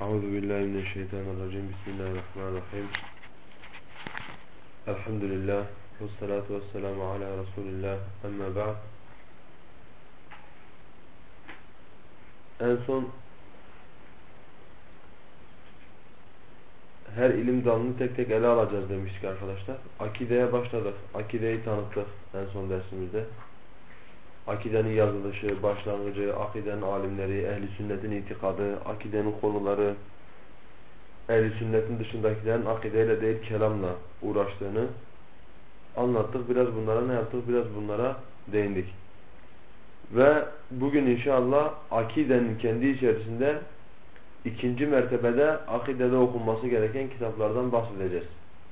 Euzu billahi mineşşeytanirracim. Bismillahirrahmanirrahim. Elhamdülillah. Ve salatu ve selamu ala Resulillah. Amma ba'd. En son her ilim dalını tek tek ele alacağız demiştik arkadaşlar. Akideye başladık. Akideyi tanıttık en son dersimizde. Akidenin yazılışı, başlangıcı, akidenin alimleri, ehli sünnetin itikadı, akidenin konuları, ehli sünnetin dışındakilerin akideyle değil kelamla uğraştığını anlattık. Biraz bunlara ne yaptık? Biraz bunlara değindik. Ve bugün inşallah akidenin kendi içerisinde ikinci mertebede akidede okunması gereken kitaplardan bahsedeceğiz.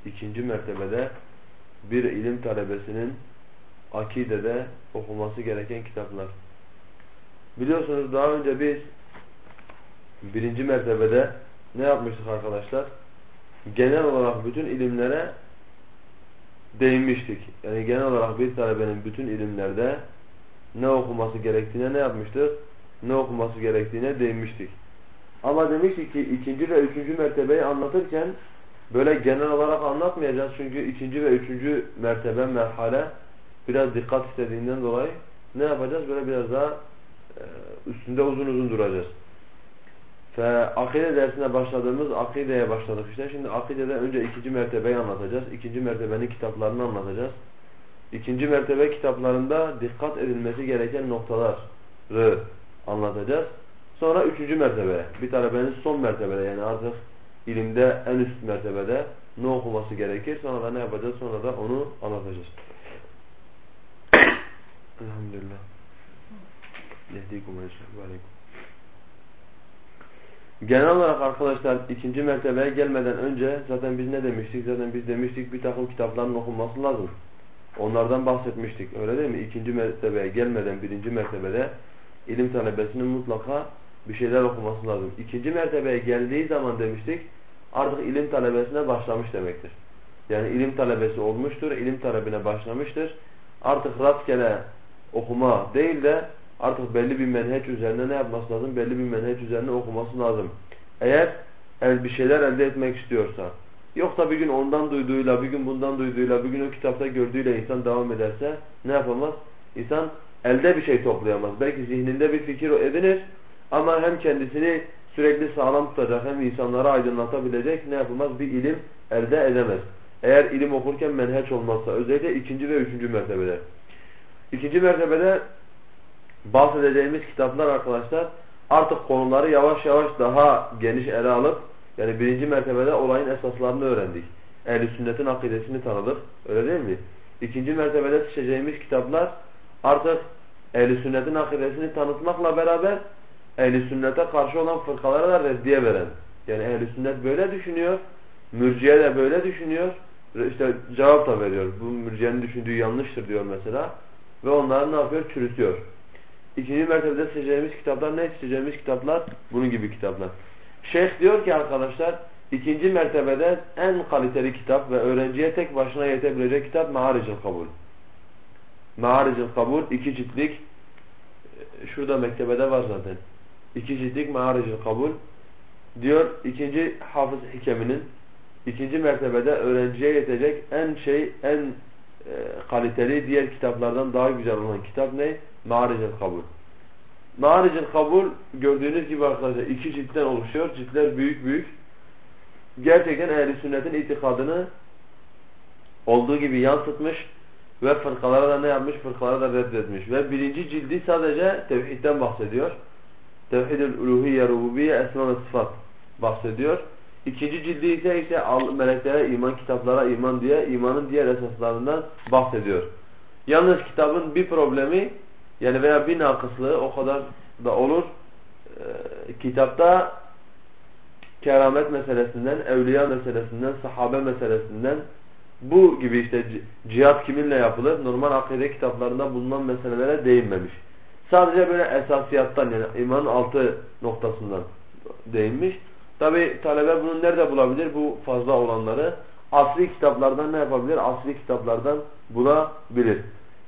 İkinci mertebede bir ilim talebesinin akidede okuması gereken kitaplar. Biliyorsunuz daha önce biz birinci mertebede ne yapmıştık arkadaşlar? Genel olarak bütün ilimlere değinmiştik. Yani genel olarak bir talebenin bütün ilimlerde ne okuması gerektiğine ne yapmıştık? Ne okuması gerektiğine değinmiştik. Ama demiştik ki ikinci ve üçüncü mertebeyi anlatırken böyle genel olarak anlatmayacağız. Çünkü ikinci ve üçüncü mertebe, merhale biraz dikkat istediğinden dolayı ne yapacağız? Böyle biraz daha e, üstünde uzun uzun duracağız. Ve akide dersine başladığımız akideye başladık işte. Şimdi akidede önce ikinci mertebeyi anlatacağız. İkinci mertebenin kitaplarını anlatacağız. İkinci mertebe kitaplarında dikkat edilmesi gereken noktaları anlatacağız. Sonra üçüncü mertebe, bir talebenin son mertebede yani artık ilimde en üst mertebede ne okuması gerekir. Sonra da ne yapacağız? Sonra da onu anlatacağız. Elhamdülillah. Yehdikum ve Genel olarak arkadaşlar ikinci mertebeye gelmeden önce zaten biz ne demiştik? Zaten biz demiştik bir takım kitapların okunması lazım. Onlardan bahsetmiştik. Öyle değil mi? İkinci mertebeye gelmeden birinci mertebede ilim talebesinin mutlaka bir şeyler okuması lazım. İkinci mertebeye geldiği zaman demiştik artık ilim talebesine başlamış demektir. Yani ilim talebesi olmuştur, ilim talebine başlamıştır. Artık rastgele okuma değil de artık belli bir menheç üzerine ne yapması lazım? Belli bir menheç üzerine okuması lazım. Eğer el bir şeyler elde etmek istiyorsa. Yoksa bir gün ondan duyduğuyla, bir gün bundan duyduğuyla, bir gün o kitapta gördüğüyle insan devam ederse ne yapamaz? İnsan elde bir şey toplayamaz. Belki zihninde bir fikir edinir ama hem kendisini sürekli sağlam tutacak hem insanlara aydınlatabilecek ne yapılmaz? Bir ilim elde edemez. Eğer ilim okurken menheç olmazsa özellikle ikinci ve üçüncü mertebede. İkinci mertebede bahsedeceğimiz kitaplar arkadaşlar artık konuları yavaş yavaş daha geniş ele alıp yani birinci mertebede olayın esaslarını öğrendik. Ehl-i sünnetin akidesini tanıdık. Öyle değil mi? İkinci mertebede seçeceğimiz kitaplar artık ehl-i sünnetin akidesini tanıtmakla beraber ehl-i sünnete karşı olan fırkalara da reddiye veren. Yani ehl-i sünnet böyle düşünüyor. Mürciye de böyle düşünüyor. İşte cevap da veriyor. Bu mürciyenin düşündüğü yanlıştır diyor mesela. Ve onları ne yapıyor? Çürütüyor. İkinci mertebede seçeceğimiz kitaplar ne? Seçeceğimiz kitaplar bunun gibi kitaplar. Şeyh diyor ki arkadaşlar ikinci mertebede en kaliteli kitap ve öğrenciye tek başına yetebilecek kitap Ma'aricil Kabul. Ma'aricil Kabul iki ciltlik şurada mektebede var zaten. İki ciltlik Ma'aricil Kabul diyor ikinci hafız hikeminin ikinci mertebede öğrenciye yetecek en şey en e, kaliteli diğer kitaplardan daha güzel olan kitap ne? Ma'aricil Kabul. Ma'aricil Kabul gördüğünüz gibi arkadaşlar iki ciltten oluşuyor. Ciltler büyük büyük. Gerçekten ehli sünnetin itikadını olduğu gibi yansıtmış ve fırkalara da ne yapmış? Fırkalara da reddetmiş. Ve birinci cildi sadece tevhidden bahsediyor. Tevhid-ül uluhiyye, rububiyye, esma ve sıfat bahsediyor. İkinci cildi ise işte meleklere iman, kitaplara iman diye imanın diğer esaslarından bahsediyor. Yalnız kitabın bir problemi yani veya bir nakıslığı o kadar da olur. Ee, kitapta keramet meselesinden, evliya meselesinden, sahabe meselesinden bu gibi işte cihat kiminle yapılır? Normal akide kitaplarında bulunan meselelere değinmemiş. Sadece böyle esasiyattan yani imanın altı noktasından değinmiş. Tabi talebe bunu nerede bulabilir? Bu fazla olanları asli kitaplardan ne yapabilir? Asli kitaplardan bulabilir.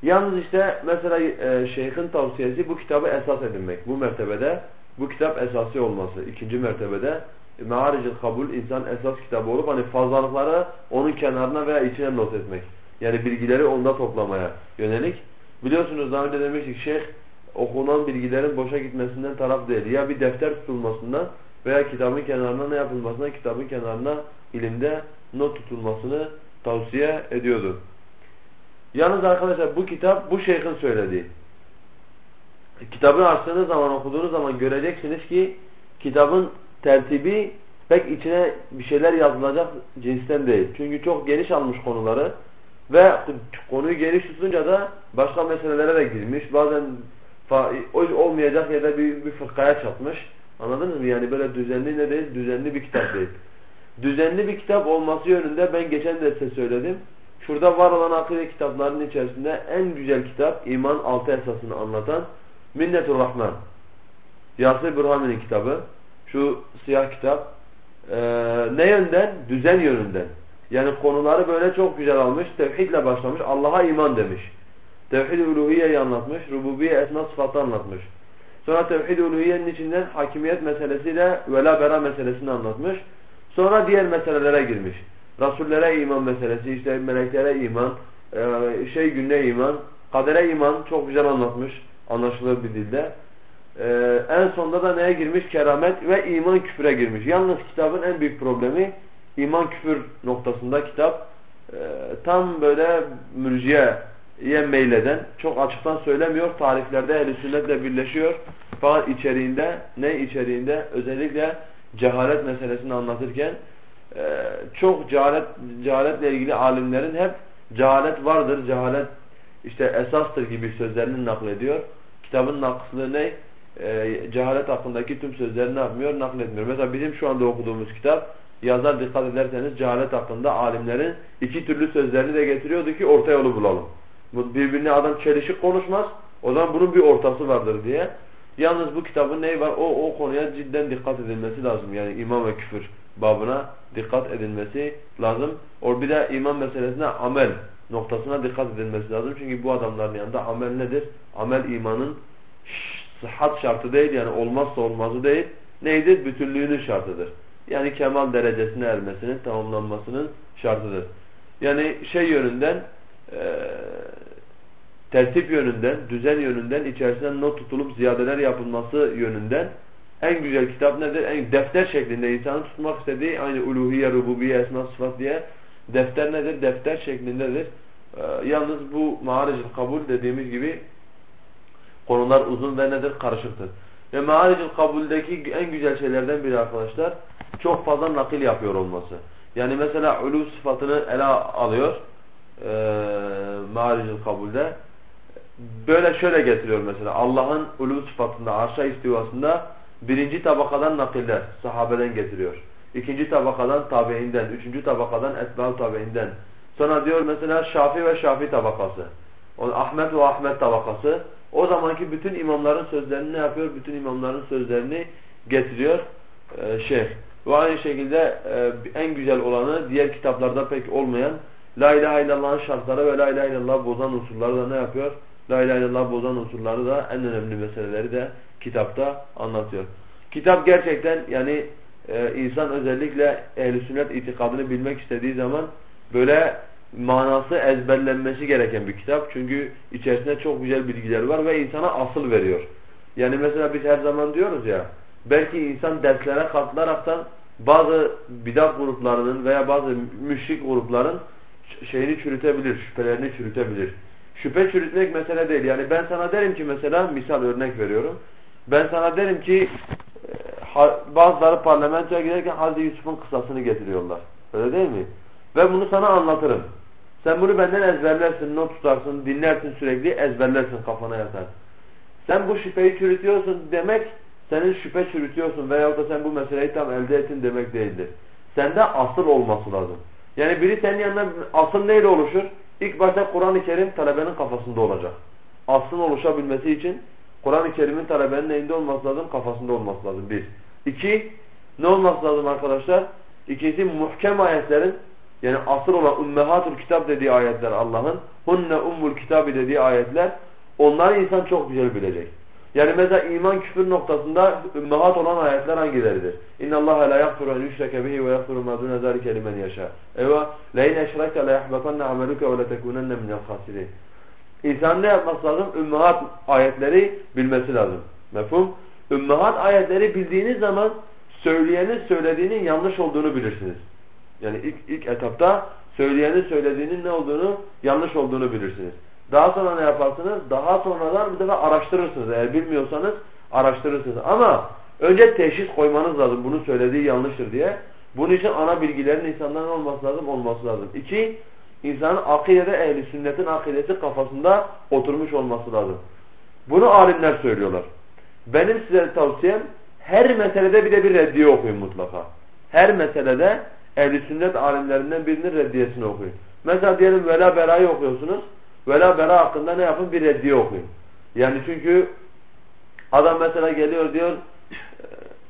Yalnız işte mesela e, şeyhin tavsiyesi bu kitabı esas edinmek. Bu mertebede bu kitap esası olması. ikinci mertebede Me'aricil kabul insan esas kitabı olup hani fazlalıkları onun kenarına veya içine not etmek. Yani bilgileri onda toplamaya yönelik. Biliyorsunuz daha önce demiştik şeyh okunan bilgilerin boşa gitmesinden taraf değil. Ya bir defter tutulmasından veya kitabın kenarına ne yapılmasından kitabın kenarına ilimde not tutulmasını tavsiye ediyordu. Yalnız arkadaşlar bu kitap bu şeyhin söylediği. Kitabı açtığınız zaman okuduğunuz zaman göreceksiniz ki kitabın tertibi pek içine bir şeyler yazılacak cinsten değil. Çünkü çok geniş almış konuları ve konuyu geniş tutunca da başka meselelere de girmiş. Bazen olmayacak yerde bir, bir fırkaya çatmış. Anladınız mı? Yani böyle düzenli ne değil? Düzenli bir kitap değil. Düzenli bir kitap olması yönünde ben geçen derste söyledim. Şurada var olan akide kitaplarının içerisinde en güzel kitap iman altı esasını anlatan Minnetur Rahman. Yasir Burhami'nin kitabı. Şu siyah kitap. Ee, ne yönden? Düzen yönünden. Yani konuları böyle çok güzel almış. Tevhidle başlamış. Allah'a iman demiş. Tevhid-i anlatmış. Rububiye esma sıfatı anlatmış. Sonra tevhid-i uluhiyenin içinden hakimiyet meselesiyle vela bera meselesini anlatmış. Sonra diğer meselelere girmiş. Rasullere iman meselesi, işte meleklere iman, e, şey gününe iman, kadere iman çok güzel anlatmış. Anlaşılır bir dilde. Ee, en sonda da neye girmiş? Keramet ve iman küfüre girmiş. Yalnız kitabın en büyük problemi iman küfür noktasında kitap e, tam böyle mürciyeye meyleden, çok açıktan söylemiyor, tariflerde ehl sünnetle birleşiyor. Fakat içeriğinde, ne içeriğinde? Özellikle cehalet meselesini anlatırken e, çok cehalet, cehaletle ilgili alimlerin hep cehalet vardır, cehalet işte esastır gibi sözlerini naklediyor. Kitabın naklı ne? E, cehalet hakkındaki tüm sözlerini yapmıyor? Nakletmiyor. Mesela bizim şu anda okuduğumuz kitap yazar dikkat ederseniz cehalet hakkında alimlerin iki türlü sözlerini de getiriyordu ki orta yolu bulalım. Birbirine adam çelişik konuşmaz. O zaman bunun bir ortası vardır diye. Yalnız bu kitabın neyi var? O, o konuya cidden dikkat edilmesi lazım. Yani iman ve küfür babına dikkat edilmesi lazım. O bir de iman meselesine amel noktasına dikkat edilmesi lazım. Çünkü bu adamların yanında amel nedir? Amel imanın sıhhat şartı değil yani olmazsa olmazı değil. Neydir? Bütünlüğünün şartıdır. Yani kemal derecesine ermesinin, tamamlanmasının şartıdır. Yani şey yönünden e, tertip yönünden, düzen yönünden, içerisinden not tutulup ziyadeler yapılması yönünden en güzel kitap nedir? En defter şeklinde insanın tutmak istediği aynı uluhiye, rububiye, esma, sıfat diye defter nedir? Defter şeklindedir. Ee, yalnız bu maricil kabul dediğimiz gibi konular uzun ve nedir? Karışıktır. Ve maricil kabuldeki en güzel şeylerden biri arkadaşlar çok fazla nakil yapıyor olması. Yani mesela ulu sıfatını ele alıyor e, maricil kabulde. Böyle şöyle getiriyor mesela Allah'ın ulu sıfatında arşa istivasında birinci tabakadan nakiller sahabeden getiriyor. İkinci tabakadan tabiinden, üçüncü tabakadan etbal tabiinden. Sonra diyor mesela Şafi ve Şafi tabakası. Ahmet ve Ahmet tabakası. O zamanki bütün imamların sözlerini ne yapıyor? Bütün imamların sözlerini getiriyor e, şeyh. Ve aynı şekilde e, en güzel olanı diğer kitaplarda pek olmayan La ilahe illallah'ın şartları ve La ilahe illallah bozan unsurları da ne yapıyor? La ilahe illallah bozan unsurları da en önemli meseleleri de kitapta anlatıyor. Kitap gerçekten yani e, insan özellikle ehl sünnet itikadını bilmek istediği zaman böyle manası ezberlenmesi gereken bir kitap. Çünkü içerisinde çok güzel bilgiler var ve insana asıl veriyor. Yani mesela biz her zaman diyoruz ya belki insan derslere katılaraktan bazı bidat gruplarının veya bazı müşrik grupların şeyini çürütebilir, şüphelerini çürütebilir. Şüphe çürütmek mesele değil. Yani ben sana derim ki mesela misal örnek veriyorum. Ben sana derim ki e, bazıları parlamentoya giderken Hazreti Yusuf'un kısasını getiriyorlar. Öyle değil mi? Ve bunu sana anlatırım. Sen bunu benden ezberlersin, not tutarsın, dinlersin sürekli, ezberlersin kafana yatar. Sen bu şüpheyi çürütüyorsun demek senin şüphe çürütüyorsun veyahut da sen bu meseleyi tam elde ettin demek değildir. Sende asıl olması lazım. Yani biri senin yanında asıl neyle oluşur? İlk başta Kur'an-ı Kerim talebenin kafasında olacak. Aslın oluşabilmesi için Kur'an-ı Kerim'in talebenin neyinde olması lazım? Kafasında olması lazım. Bir. İki, ne olması lazım arkadaşlar? İkincisi muhkem ayetlerin yani asıl olan ummehatul kitap dediği ayetler Allah'ın hunne ummul kitabı dediği ayetler onları insan çok güzel bilecek. Yani mesela iman küfür noktasında ümmehat olan ayetler hangileridir? İnna Allah la yaghfiru en yushraka bihi ve yaghfiru ma dun zalika limen yasha. Eyva la in eşrekte la yahbatanna amaluka ve la tekunanna minel khasirin. İnsan ne yapması lazım? Ümmehat ayetleri bilmesi lazım. Mefhum? Ümmehat ayetleri bildiğiniz zaman söyleyenin söylediğinin yanlış olduğunu bilirsiniz. Yani ilk, ilk etapta söyleyenin söylediğinin ne olduğunu, yanlış olduğunu bilirsiniz. Daha sonra ne yaparsınız? Daha sonradan bir defa araştırırsınız. Eğer bilmiyorsanız araştırırsınız. Ama önce teşhis koymanız lazım. Bunu söylediği yanlıştır diye. Bunun için ana bilgilerin insanların olması lazım, olması lazım. İki, insanın akidede ehli sünnetin akidesi kafasında oturmuş olması lazım. Bunu alimler söylüyorlar. Benim size tavsiyem her meselede bir de bir reddiye okuyun mutlaka. Her meselede ehli sünnet alimlerinden birinin reddiyesini okuyun. Mesela diyelim vela berayı okuyorsunuz. Vela bera hakkında ne yapın? Bir reddiye okuyun. Yani çünkü adam mesela geliyor diyor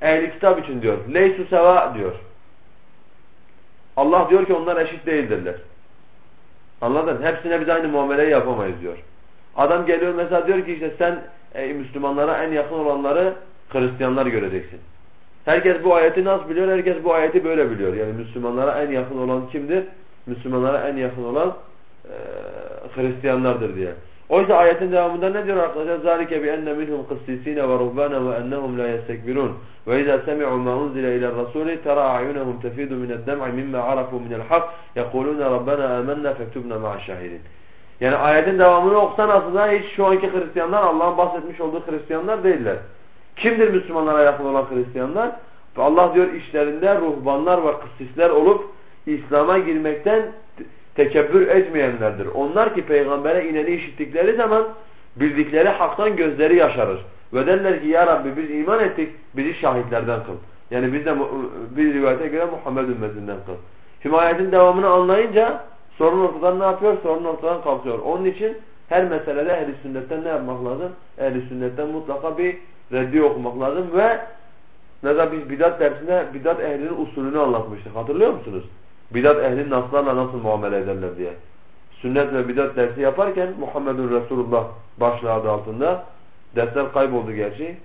ehli kitap için diyor. Leysu seva diyor. Allah diyor ki onlar eşit değildirler. Anladın? Hepsine biz aynı muameleyi yapamayız diyor. Adam geliyor mesela diyor ki işte sen e, Müslümanlara en yakın olanları Hristiyanlar göreceksin. Herkes bu ayeti nasıl biliyor? Herkes bu ayeti böyle biliyor. Yani Müslümanlara en yakın olan kimdir? Müslümanlara en yakın olan e, Hristiyanlardır diye. Oysa ayetin devamında ne diyor arkadaşlar? ذَٰلِكَ بِأَنَّ مِنْهُمْ قِسِّس۪ينَ وَرُهْبَانَ وَأَنَّهُمْ لَا يَسْتَكْبِرُونَ وَإِذَا سَمِعُوا مَا أُنْزِلَ إِلَى الرَّسُولِ تَرَى أَعْيُنَهُمْ تَفِيضُ مِنَ الدَّمْعِ مِمَّا عَرَفُوا مِنَ الْحَقِّ يَقُولُونَ رَبَّنَا آمَنَّا فَاكْتُبْنَا مَعَ الشَّاهِدِينَ Yani ayetin devamını okusan aslında hiç şu anki Hristiyanlar Allah'ın bahsetmiş olduğu Hristiyanlar değiller. Kimdir Müslümanlara yakın olan Hristiyanlar? Allah diyor işlerinde ruhbanlar ve kıssisler olup İslam'a girmekten tekebbür etmeyenlerdir. Onlar ki peygambere ineni işittikleri zaman bildikleri haktan gözleri yaşarır. Ve derler ki ya Rabbi biz iman ettik bizi şahitlerden kıl. Yani biz de bir rivayete göre Muhammed ümmetinden kıl. Şimdi devamını anlayınca sorun ortadan ne yapıyor? Sorun ortadan kalkıyor. Onun için her meselede ehl sünnetten ne yapmak lazım? ehl sünnetten mutlaka bir reddi okumak lazım ve mesela biz bidat dersinde bidat ehlinin usulünü anlatmıştık. Hatırlıyor musunuz? Bidat ehli naslarla nasıl muamele ederler diye. Sünnet ve bidat dersi yaparken Muhammedun Resulullah başlığı adı altında dersler kayboldu gerçi.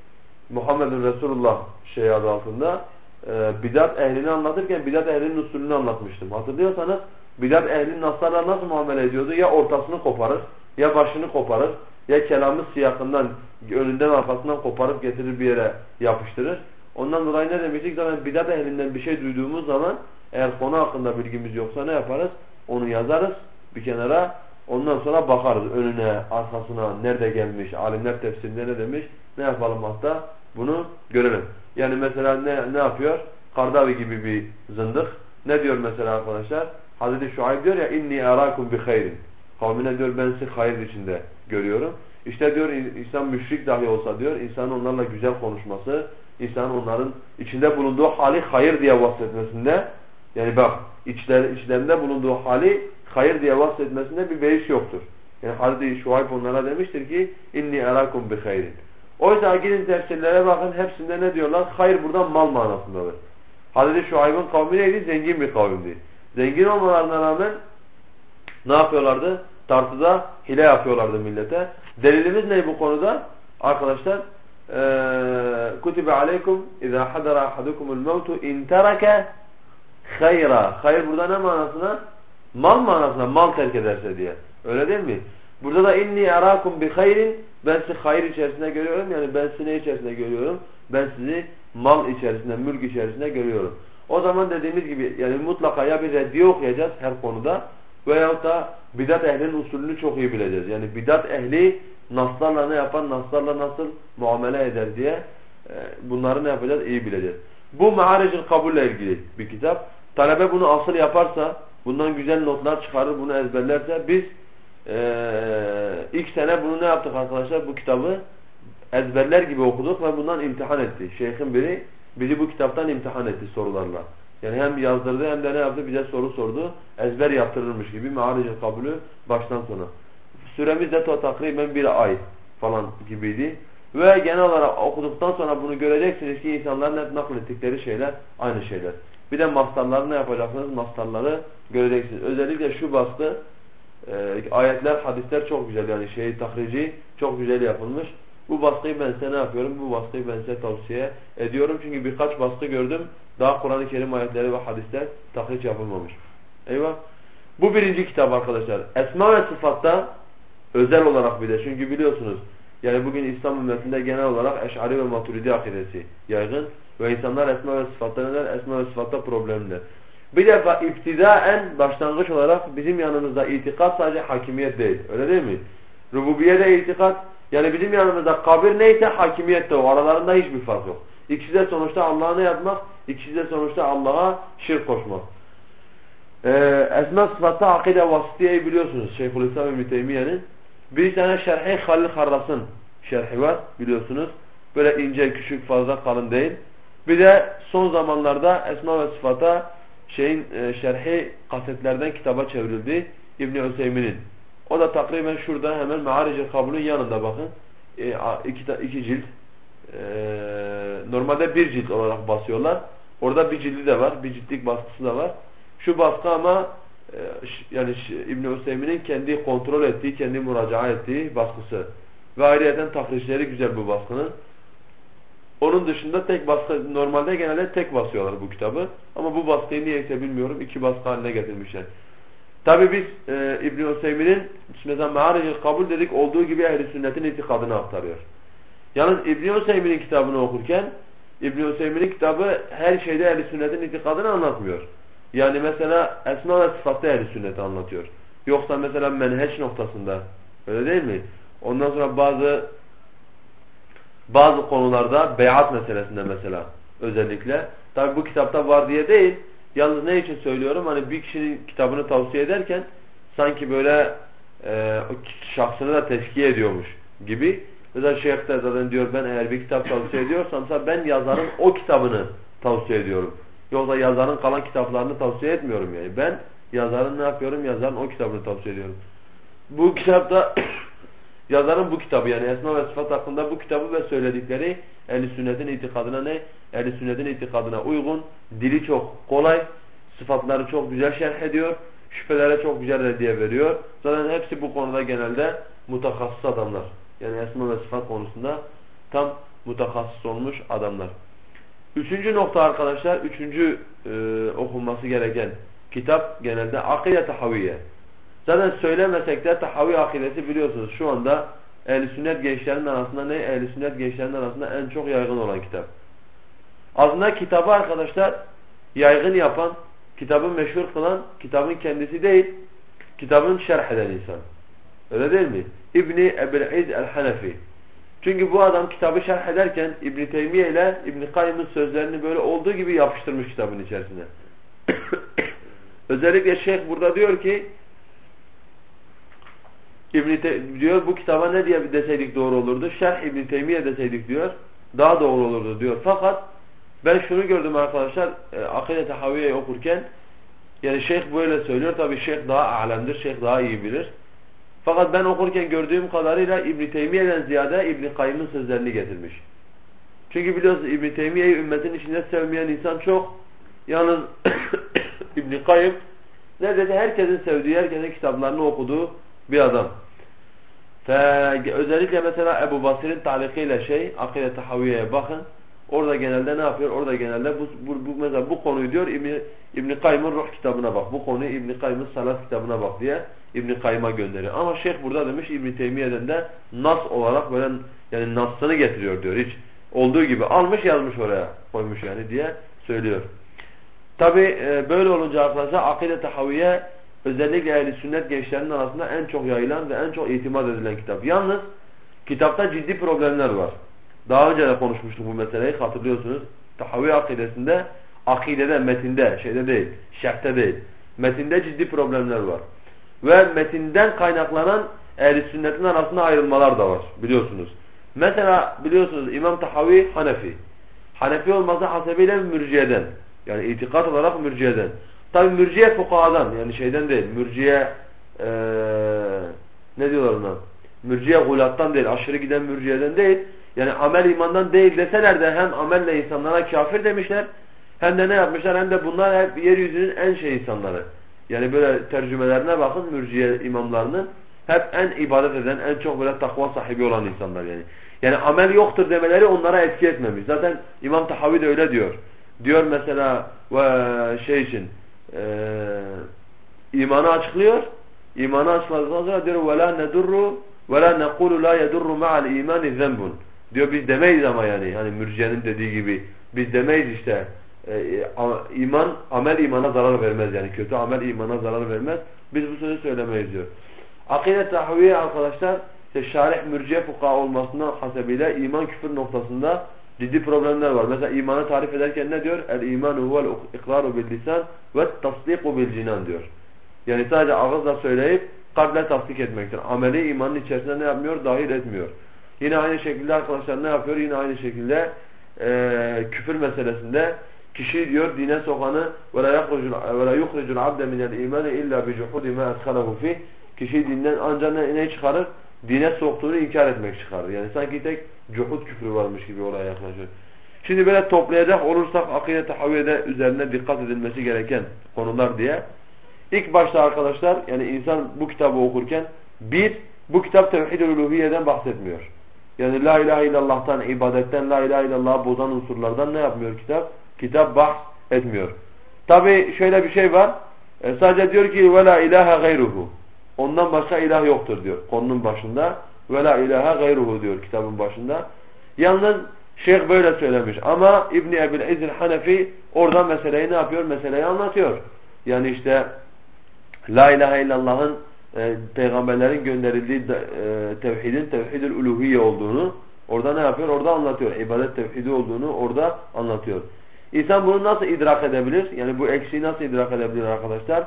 Muhammedun Resulullah şey adı altında e, bidat ehlini anlatırken bidat ehlinin usulünü anlatmıştım. Hatırlıyorsanız bidat ehlinin naslarla nasıl muamele ediyordu? Ya ortasını koparır, ya başını koparır, ya kelamı siyakından, önünden arkasından koparıp getirir bir yere yapıştırır. Ondan dolayı ne demiştik? Zaten bidat ehlinden bir şey duyduğumuz zaman eğer konu hakkında bilgimiz yoksa ne yaparız? Onu yazarız bir kenara. Ondan sonra bakarız önüne, arkasına, nerede gelmiş, alimler tefsirinde ne demiş, ne yapalım hatta bunu görelim. Yani mesela ne, ne yapıyor? Kardavi gibi bir zındık. Ne diyor mesela arkadaşlar? Hazreti Şuayb diyor ya inni arakum bi hayrin. Kavmine diyor ben sizi hayır içinde görüyorum. İşte diyor insan müşrik dahi olsa diyor insanın onlarla güzel konuşması, insanın onların içinde bulunduğu hali hayır diye bahsetmesinde yani bak içler, içlerinde bulunduğu hali hayır diye bahsetmesinde bir beis yoktur. Yani Hazreti Şuayb onlara demiştir ki inni erakum bi hayrin. Oysa gidin tefsirlere bakın hepsinde ne diyorlar? Hayır buradan mal manasındadır. Hazreti Şuayb'ın kavmi neydi? Zengin bir kavimdi. Zengin olmalarına rağmen ne yapıyorlardı? Tartıda hile yapıyorlardı millete. Delilimiz ne bu konuda? Arkadaşlar kutibe aleykum izâ hadara ahadukumul mevtu in tereke hayra. Hayır burada ne manasına? Mal manasına mal terk ederse diye. Öyle değil mi? Burada da inni arakum bi hayrin ben sizi hayır içerisinde görüyorum. Yani ben sizi ne içerisinde görüyorum? Ben sizi mal içerisinde, mülk içerisinde görüyorum. O zaman dediğimiz gibi yani mutlaka ya bir reddiye okuyacağız her konuda veyahut da bidat ehlinin usulünü çok iyi bileceğiz. Yani bidat ehli naslarla ne yapar, naslarla nasıl muamele eder diye e, bunları ne yapacağız? iyi bileceğiz. Bu Me'aricil kabulle ilgili bir kitap. Talebe bunu asıl yaparsa, bundan güzel notlar çıkarır, bunu ezberlerse biz ee, ilk sene bunu ne yaptık arkadaşlar? Bu kitabı ezberler gibi okuduk ve bundan imtihan etti. Şeyhin biri bizi bu kitaptan imtihan etti sorularla. Yani hem yazdırdı hem de ne yaptı? Bize soru sordu. Ezber yaptırırmış gibi me'aricil kabulü baştan sona. Süremiz de takriben bir ay falan gibiydi. Ve genel olarak okuduktan sonra bunu göreceksiniz ki insanların hep naklettikleri şeyler aynı şeyler. Bir de mastarları ne yapacaksınız? Mastarları göreceksiniz. Özellikle şu bastı e, ayetler, hadisler çok güzel yani şey tahrici çok güzel yapılmış. Bu baskıyı ben size ne yapıyorum? Bu baskıyı ben size tavsiye ediyorum. Çünkü birkaç baskı gördüm. Daha Kur'an-ı Kerim ayetleri ve hadisler tahriş yapılmamış. Eyvah. Bu birinci kitap arkadaşlar. Esma ve sıfatta özel olarak bir de. Çünkü biliyorsunuz yani bugün İslam ümmetinde genel olarak Eş'ari ve Maturidi akidesi yaygın. Ve insanlar esma ve sıfatta neler? Esma ve sıfatta problemler. Bir defa iptidaen başlangıç olarak bizim yanımızda itikat sadece hakimiyet değil. Öyle değil mi? Rububiye de itikat. Yani bizim yanımızda kabir neyse hakimiyet de o. Aralarında hiçbir fark yok. İkisi de sonuçta Allah'a ne yapmak? İkisi de sonuçta Allah'a şirk koşmak. Ee, Esma sıfatta akide vasıtiyeyi biliyorsunuz. Şeyhülislam İbni Teymiye'nin. Bir tane şerhi Halil Harras'ın şerhi var biliyorsunuz. Böyle ince, küçük, fazla kalın değil. Bir de son zamanlarda Esma ve Sıfat'a şeyin e, şerhi kasetlerden kitaba çevrildi İbni Hüseyin'in. O da takriben şurada hemen Ma'aric-i Kabul'ün yanında bakın. E, iki, iki cilt. E, normalde bir cilt olarak basıyorlar. Orada bir cildi de var. Bir ciltlik baskısı da var. Şu baskı ama yani İbn Hüseyin'in kendi kontrol ettiği, kendi muracaa ettiği baskısı. Ve ayrıyeten tahrişleri güzel bu baskının. Onun dışında tek baskı, normalde genelde tek basıyorlar bu kitabı. Ama bu baskıyı niyeyse bilmiyorum, iki baskı haline getirmişler. Tabi biz e, İbn-i Hüseyin'in mesela Me'aricil kabul dedik olduğu gibi ehl sünnetin itikadını aktarıyor. Yalnız İbn-i Hüseyin'in kitabını okurken İbn-i Hüseyin'in kitabı her şeyde ehl sünnetin itikadını anlatmıyor. Yani mesela esma ve sıfatta ehl sünneti anlatıyor. Yoksa mesela menheç noktasında öyle değil mi? Ondan sonra bazı bazı konularda beyat meselesinde mesela özellikle. Tabi bu kitapta var diye değil. Yalnız ne için söylüyorum? Hani bir kişinin kitabını tavsiye ederken sanki böyle e, şahsını da teskiye ediyormuş gibi. Mesela Şeyh de zaten diyor ben eğer bir kitap tavsiye ediyorsam ben yazarın o kitabını tavsiye ediyorum. Yoksa yazarın kalan kitaplarını tavsiye etmiyorum yani. Ben yazarın ne yapıyorum? Yazarın o kitabını tavsiye ediyorum. Bu kitapta yazarın bu kitabı yani Esma ve Sıfat hakkında bu kitabı ve söyledikleri ehl sünnetin itikadına ne? ehl sünnetin itikadına uygun, dili çok kolay, sıfatları çok güzel şerh ediyor, şüphelere çok güzel reddiye veriyor. Zaten hepsi bu konuda genelde mutakassıs adamlar. Yani esma ve sıfat konusunda tam mutakassıs olmuş adamlar. Üçüncü nokta arkadaşlar, üçüncü e, okunması gereken kitap genelde akide tahaviye. Zaten söylemesek de tahavi akidesi biliyorsunuz şu anda ehl sünnet gençlerinin arasında ne? ehl sünnet gençlerinin arasında en çok yaygın olan kitap. Aslında kitabı arkadaşlar yaygın yapan, kitabı meşhur kılan kitabın kendisi değil, kitabın şerh eden insan. Öyle değil mi? İbni Ebu'l-İz el-Hanefi. Çünkü bu adam kitabı şerh ederken İbn Teymiye ile İbn Kayyım'ın sözlerini böyle olduğu gibi yapıştırmış kitabın içerisine. Özellikle şeyh burada diyor ki İbn diyor bu kitaba ne diye deseydik doğru olurdu? Şerh İbn Teymiye deseydik diyor. Daha doğru olurdu diyor. Fakat ben şunu gördüm arkadaşlar e, Akide Tahaviye'yi okurken yani şeyh böyle söylüyor. Tabi şeyh daha alemdir. Şeyh daha iyi bilir. Fakat ben okurken gördüğüm kadarıyla İbn Teymiye'den ziyade İbn Kayyım'ın sözlerini getirmiş. Çünkü biliyorsunuz İbn Teymiye'yi ümmetin içinde sevmeyen insan çok. Yalnız İbn Kayyım neredeyse herkesin sevdiği, herkesin kitaplarını okuduğu bir adam. Fe, özellikle mesela Ebu Basir'in talikiyle şey, Akide Tahaviye'ye bakın. Orada genelde ne yapıyor? Orada genelde bu, bu, bu mesela bu konuyu diyor İbn İbn Kayyım'ın ruh kitabına bak. Bu konuyu İbn Kayyım'ın salat kitabına bak diye İbn Kayyım'a gönderiyor. Ama şeyh burada demiş İbn Teymiye'den de nas olarak böyle yani nasını getiriyor diyor. Hiç olduğu gibi almış yazmış oraya koymuş yani diye söylüyor. Tabi e, böyle olunca arkadaşlar akide tahaviye özellikle ehli sünnet gençlerinin arasında en çok yayılan ve en çok itimat edilen kitap. Yalnız kitapta ciddi problemler var. Daha önce de konuşmuştuk bu meseleyi hatırlıyorsunuz. Tahavi akidesinde, akidede, metinde, şeyde değil, şerhte değil. Metinde ciddi problemler var. Ve metinden kaynaklanan ehl sünnetin arasında ayrılmalar da var biliyorsunuz. Mesela biliyorsunuz İmam Tahavi Hanefi. Hanefi olması hasebiyle mürciyeden. Yani itikat olarak mürciyeden. Tabi mürciye fukahadan yani şeyden değil. Mürciye ee, ne diyorlar ona? Mürciye gulattan değil. Aşırı giden mürciyeden değil. Yani amel imandan değil deseler de hem amelle insanlara kafir demişler hem de ne yapmışlar hem de bunlar hep yeryüzünün en şey insanları. Yani böyle tercümelerine bakın mürciye imamlarının hep en ibadet eden, en çok böyle takva sahibi olan insanlar yani. Yani amel yoktur demeleri onlara etki etmemiş. Zaten İmam Tahavi de öyle diyor. Diyor mesela ve şey için e, imanı açıklıyor. İmanı açıkladıktan sonra diyor وَلَا نَدُرُّ وَلَا نَقُولُ لَا يَدُرُّ مَعَ الْا۪يمَانِ ذَنْبٌ Diyor biz demeyiz ama yani hani mürciyenin dediği gibi biz demeyiz işte e, iman amel imana zarar vermez yani kötü amel imana zarar vermez. Biz bu sözü söylemeyiz diyor. Akide tahviye arkadaşlar işte şarih mürciye fuka olmasından hasebiyle iman küfür noktasında ciddi problemler var. Mesela imanı tarif ederken ne diyor? El imanu huvel ikraru bil lisan ve tasdiku bil cinan diyor. Yani sadece ağızla söyleyip kalple tasdik etmektir. Ameli imanın içerisinde ne yapmıyor? Dahil etmiyor. Yine aynı şekilde arkadaşlar ne yapıyor? Yine aynı şekilde e, küfür meselesinde kişi diyor dine sokanı وَلَا يُخْرِجُ الْعَبْدَ مِنَ الْاِيمَانِ اِلَّا بِجُحُودِ مَا اَدْخَلَهُ فِيهِ Kişi dinden ancak ne, ne çıkarır? Dine soktuğunu inkar etmek çıkarır. Yani sanki tek cuhud küfrü varmış gibi olaya yaklaşıyor. Şimdi böyle toplayacak olursak akide tahavviyede üzerine dikkat edilmesi gereken konular diye. İlk başta arkadaşlar yani insan bu kitabı okurken bir, bu kitap tevhid-ül uluhiyeden bahsetmiyor. Yani la ilahe illallah'tan, ibadetten, la ilahe illallah'ı bozan unsurlardan ne yapmıyor kitap? Kitap bahs etmiyor. Tabi şöyle bir şey var. E, sadece diyor ki la ilahe gayruhu. Ondan başka ilah yoktur diyor konunun başında. La ilahe gayruhu diyor kitabın başında. Yalnız şeyh böyle söylemiş ama İbni Ebil İzil Hanefi orada meseleyi ne yapıyor? Meseleyi anlatıyor. Yani işte La ilahe illallah'ın e, peygamberlerin gönderildiği e, tevhidin tevhidül uluhiye olduğunu orada ne yapıyor? Orada anlatıyor. İbadet tevhidi olduğunu orada anlatıyor. İnsan bunu nasıl idrak edebilir? Yani bu eksiği nasıl idrak edebilir arkadaşlar?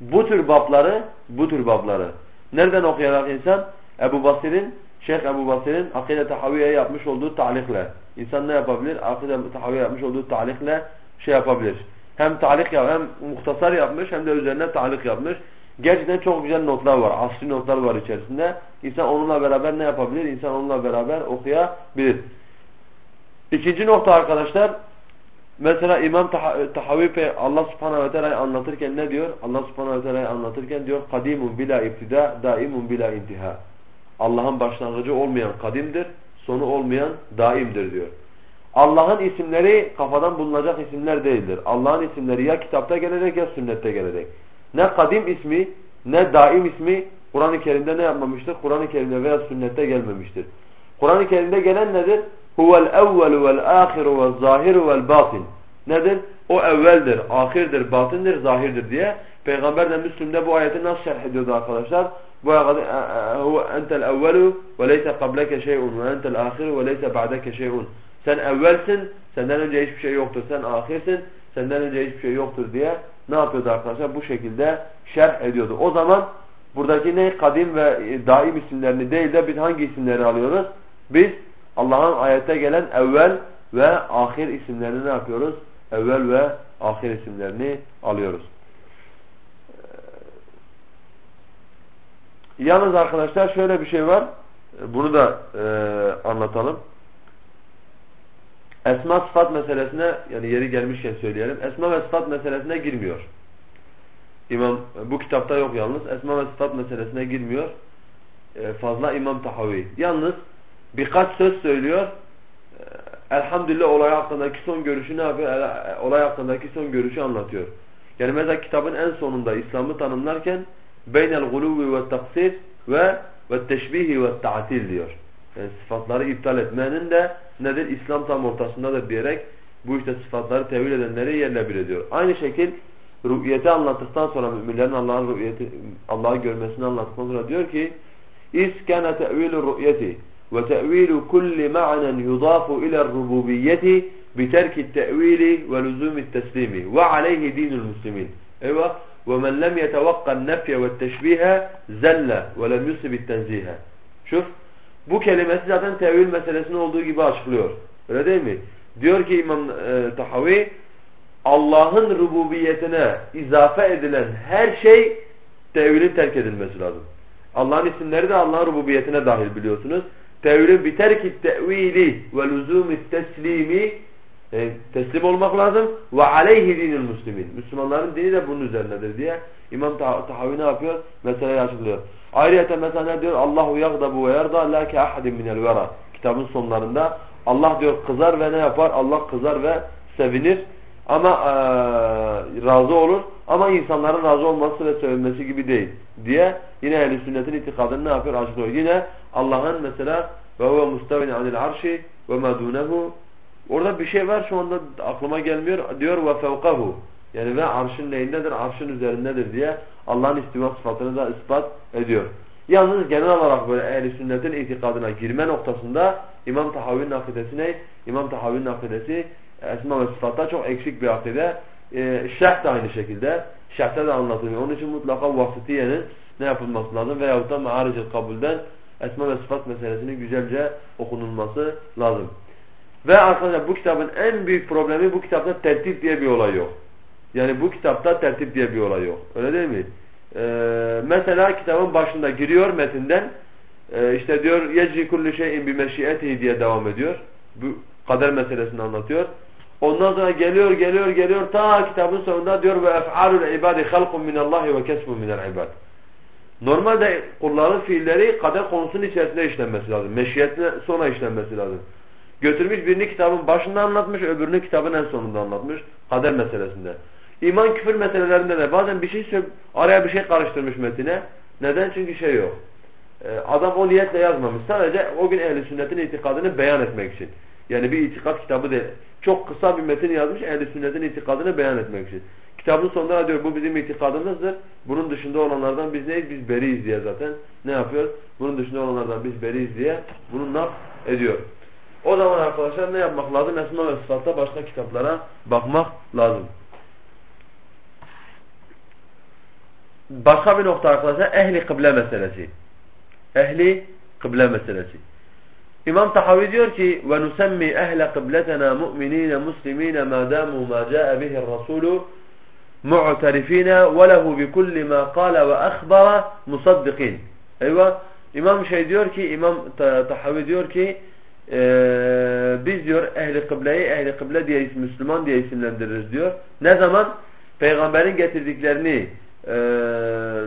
Bu tür babları, bu tür babları nereden okuyarak insan? Ebu Basir'in, Şeyh Ebu Basir'in Akide Tahaviye'ye yapmış olduğu talikle. İnsan ne yapabilir? Akide Tahaviye yapmış olduğu talikle şey yapabilir. Hem talik yap, hem muhtasar yapmış hem de üzerine talik yapmış. Gerçekten çok güzel notlar var. Asli notlar var içerisinde. İnsan onunla beraber ne yapabilir? İnsan onunla beraber okuyabilir. İkinci nokta arkadaşlar Mesela İmam Tahavi Allah Subhanahu ve Teala'yı anlatırken ne diyor? Allah Subhanahu ve Teala'yı anlatırken diyor kadimun bila ibtida, daimun bila intiha. Allah'ın başlangıcı olmayan kadimdir, sonu olmayan daimdir diyor. Allah'ın isimleri kafadan bulunacak isimler değildir. Allah'ın isimleri ya kitapta gelecek ya sünnette gelecek. Ne kadim ismi ne daim ismi Kur'an-ı Kerim'de ne yapmamıştır? Kur'an-ı Kerim'de veya sünnette gelmemiştir. Kur'an-ı Kerim'de gelen nedir? Huvel evvelu vel ahiru vel zahiru vel batin. Nedir? O evveldir, ahirdir, batindir, zahirdir diye. Peygamber de Müslüm'de bu ayeti nasıl şerh ediyordu arkadaşlar? Bu ayeti entel evvelu ve leyse kableke şey'un ve entel ahiru ve leyse ba'deke şey'un. Sen evvelsin, senden önce hiçbir şey yoktur. Sen ahirsin, senden önce hiçbir şey yoktur diye ne yapıyordu arkadaşlar? Bu şekilde şerh ediyordu. O zaman buradaki ne kadim ve daim isimlerini değil de biz hangi isimleri alıyoruz? Biz Allah'ın ayette gelen evvel ve ahir isimlerini ne yapıyoruz? Evvel ve ahir isimlerini alıyoruz. Yalnız arkadaşlar şöyle bir şey var. Bunu da e, anlatalım. Esma sıfat meselesine yani yeri gelmişken söyleyelim. Esma ve sıfat meselesine girmiyor. İmam bu kitapta yok yalnız. Esma ve sıfat meselesine girmiyor. E, fazla İmam Tahavi. Yalnız birkaç söz söylüyor. Ee, elhamdülillah olay hakkındaki son görüşü ne yapıyor? Olay hakkındaki son görüşü anlatıyor. Yani mesela kitabın en sonunda İslam'ı tanımlarken beynel guluvi ve taksir ve ve teşbihi ve ta'til diyor. Yani sıfatları iptal etmenin de nedir? İslam tam ortasındadır diyerek bu işte sıfatları tevil edenleri yerle bir ediyor. Aynı şekil rü'yeti anlattıktan sonra müminlerin Allah'ın rü'yeti Allah'ı görmesini anlattıktan sonra diyor ki İz kana te'vilü rü'yeti وتأويل كل معنى يضاف إلى الربوبية بترك التأويل ولزوم التسليم وعليه دين المسلمين أيوة ومن لم يتوقع النفي والتشبيه زل ولم يسب التنزيه Şuf bu kelimesi zaten tevil meselesinin olduğu gibi açıklıyor. Öyle değil mi? Diyor ki İmam e, Tahavi Allah'ın rububiyetine izafe edilen her şey tevilin terk edilmesi lazım. Allah'ın isimleri de Allah'ın rububiyetine dahil biliyorsunuz. Tevhid biterki tevili ve lüzumi teslimi e, teslim olmak lazım ve aleyhi dinil muslimin. Müslümanların dini de bunun üzerindedir diye İmam Tahavi ne yapıyor? Meseleyi açıklıyor. Ayrıca mesela ne diyor? Allahu yagdabu ve yerda la ke ahadin minel vera. kitabın sonlarında. Allah diyor kızar ve ne yapar? Allah kızar ve sevinir. Ama e, razı olur. Ama insanların razı olması ve sevinmesi gibi değil. Diye yine ehl sünnetin itikadını ne yapıyor? Açıklıyor. Yine Allah'ın mesela ve huve mustavin anil arşi ve madunehu Orada bir şey var şu anda aklıma gelmiyor. Diyor ve fevkahu. Yani ve arşın neyindedir? Arşın üzerindedir diye Allah'ın istiva sıfatını da ispat ediyor. Yalnız genel olarak böyle ehl sünnetin itikadına girme noktasında İmam Tahavi'nin akidesi İmam Tahavi'nin akidesi esma ve sıfatta çok eksik bir akide. E, şerh de aynı şekilde. Şerhte de anlatılıyor. Onun için mutlaka vasıtiyenin ne yapılması lazım? Veyahut da me'aricil kabulden esma ve sıfat meselesinin güzelce okunulması lazım. Ve arkadaşlar bu kitabın en büyük problemi bu kitapta tertip diye bir olay yok. Yani bu kitapta tertip diye bir olay yok. Öyle değil mi? Ee, mesela kitabın başında giriyor metinden e, işte diyor yecri kulli şeyin bi meşiyetihi diye devam ediyor. Bu kader meselesini anlatıyor. Ondan sonra geliyor geliyor geliyor ta kitabın sonunda diyor ve ef'alul ibadi halqun minallahi ve kesbun minel ibad. Normalde kulların fiilleri kader konusunun içerisinde işlenmesi lazım. Meşiyetle sonra işlenmesi lazım. Götürmüş birini kitabın başında anlatmış, öbürünü kitabın en sonunda anlatmış. Kader meselesinde. İman küfür meselelerinde de bazen bir şey araya bir şey karıştırmış metine. Neden? Çünkü şey yok. Ee, adam o niyetle yazmamış. Sadece o gün ehli sünnetin itikadını beyan etmek için. Yani bir itikat kitabı değil. Çok kısa bir metin yazmış ehli sünnetin itikadını beyan etmek için. Kitabın sonunda diyor bu bizim itikadımızdır. Bunun dışında olanlardan biz neyiz? Biz beriyiz diye zaten ne yapıyor? Bunun dışında olanlardan biz beriyiz diye bunu naf ediyor. O zaman arkadaşlar ne yapmak lazım? Esma ve sıfatta başka kitaplara bakmak lazım. Başka bir nokta arkadaşlar ehli kıble meselesi. Ehli kıble meselesi. İmam Tahavi diyor ki ve nusemmi ehle kıbletena mu'minine muslimine ma damu ma ca'e bihi'r rasulu mu'tarifine ve lehu bi kulli ma kâle ve akhbara musaddikin. Eyvah. İmam şey diyor ki İmam Tahavi diyor ki e, biz diyor ehli kıbleyi ehli kıble diye Müslüman diye isimlendiririz diyor. Ne zaman? Peygamberin getirdiklerini e,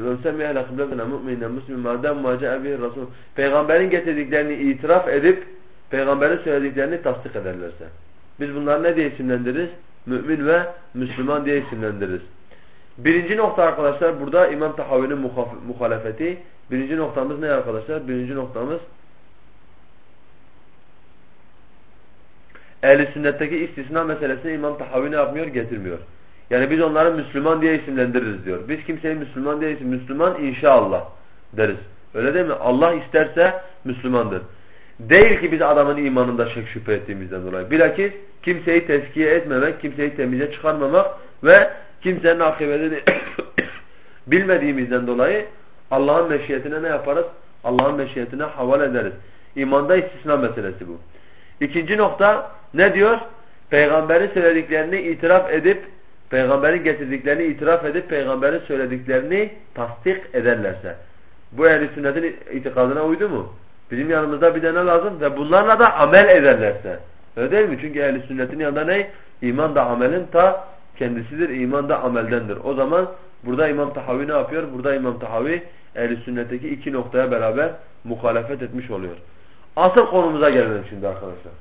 Rönsemi ehle kıbletine mu'minen muslim madem mace'e bihi rasul Peygamberin getirdiklerini itiraf edip Peygamberin söylediklerini tasdik ederlerse. Biz bunları ne diye isimlendiririz? Mümin ve Müslüman diye isimlendiririz. Birinci nokta arkadaşlar burada İmam Tahavi'nin muhalefeti. Birinci noktamız ne arkadaşlar? Birinci noktamız Ehli sünnetteki istisna meselesini İmam Tahavi ne yapmıyor? Getirmiyor. Yani biz onları Müslüman diye isimlendiririz diyor. Biz kimseyi Müslüman diye isim, Müslüman inşallah deriz. Öyle değil mi? Allah isterse Müslümandır. Değil ki biz adamın imanında şek şüphe ettiğimizden dolayı. Bilakis kimseyi tezkiye etmemek, kimseyi temize çıkarmamak ve kimsenin akıbetini bilmediğimizden dolayı Allah'ın meşiyetine ne yaparız? Allah'ın meşiyetine havale ederiz. İmanda istisna meselesi bu. İkinci nokta ne diyor? Peygamberin söylediklerini itiraf edip, peygamberin getirdiklerini itiraf edip, peygamberin söylediklerini tasdik ederlerse. Bu ehl sünnetin itikadına uydu mu? Bizim yanımızda bir de ne lazım? Ve bunlarla da amel ederlerse. Öyle değil mi? Çünkü ehl sünnetin yanında ne? İman da amelin ta kendisidir. İman da ameldendir. O zaman burada İmam Tahavi ne yapıyor? Burada İmam Tahavi ehl sünnetteki iki noktaya beraber muhalefet etmiş oluyor. Asıl konumuza gelelim şimdi arkadaşlar.